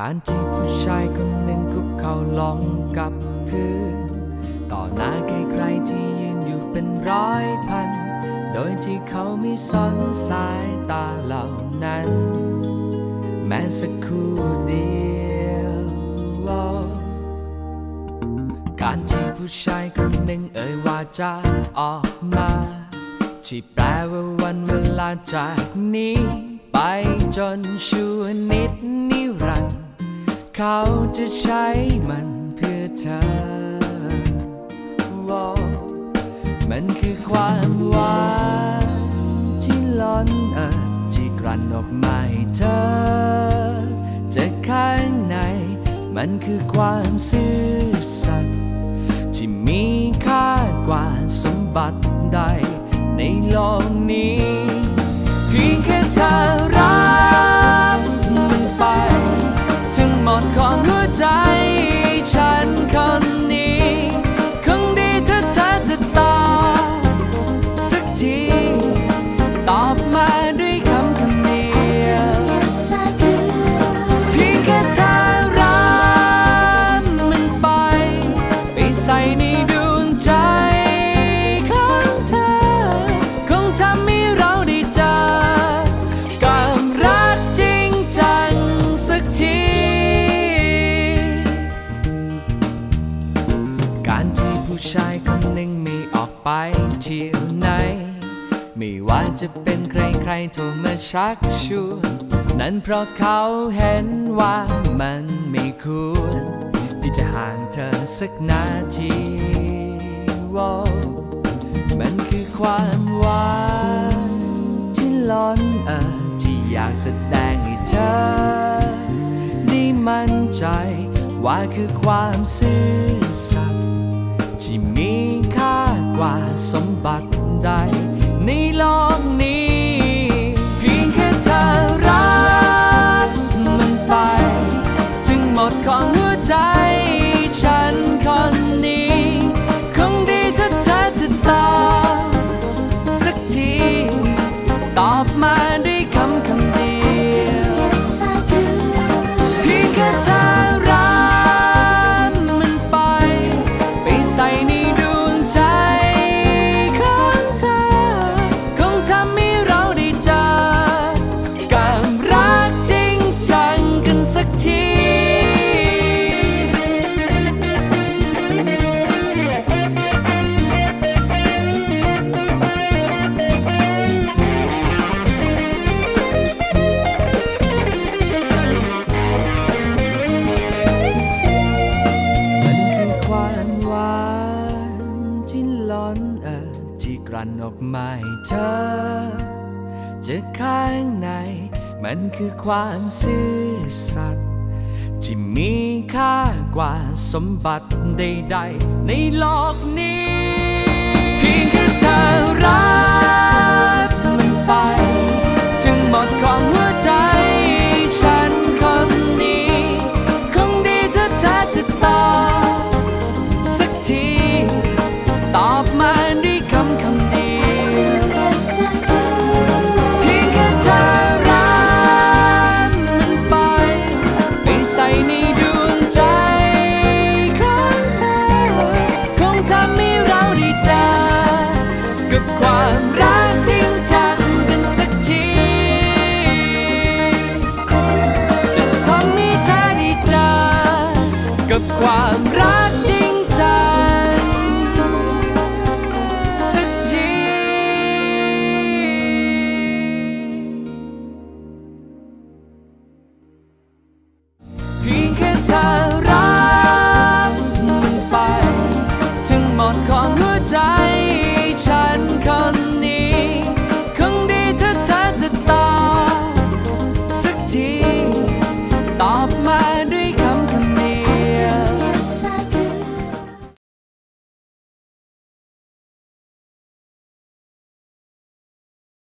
การที่ผู้ชายคนหนึ่งคุกเข่าลงกับพื้นต่อหน้าใครๆที่ยืนอยู่เป็นร้อยพัน โดยที่เขาไม่สนสายตาเหล่านั้น แม้สักครู่เดียว การที่ผู้ชายคนหนึ่งเอ่ยว่าจะออกมา ที่แปลว่าวันเวลาจากนี้ ไปจนชั่วนิดนิรันดร์ เขาจะใช้มันเพื่อเธอ มันคือความหวานที่ล้นเอิดที่กลั่นออกมาให้เธอจากข้างใน มันคือความซื่อสัตย์ที่มีค่ากว่าสมบัติใดในโลกนี้ เพียงแค่เธอ การที่ผู้ชายคนหนึ่งไม่ออกไปเที่ยวไหน ไม่ว่าจะเป็นใครๆโทรมาชักชวนนั่นเพราะเขาเห็นว่ามันไม่ควร ที่จะห่างเธอสักนาทีว้ามันคือความหวานที่ล้นเอ่อที่อยากแสดงให้เธอได้มั่นใจว่าคือความซื่อสัตย์ ที่มีค่ากว่าสมบัติใดในโลก ลั่นออกมาให้เธอจะข้างใน มันคือความซื่อสัตย์ที่มีค่ากว่าสมบัติใดๆในโลก จ